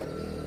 呃。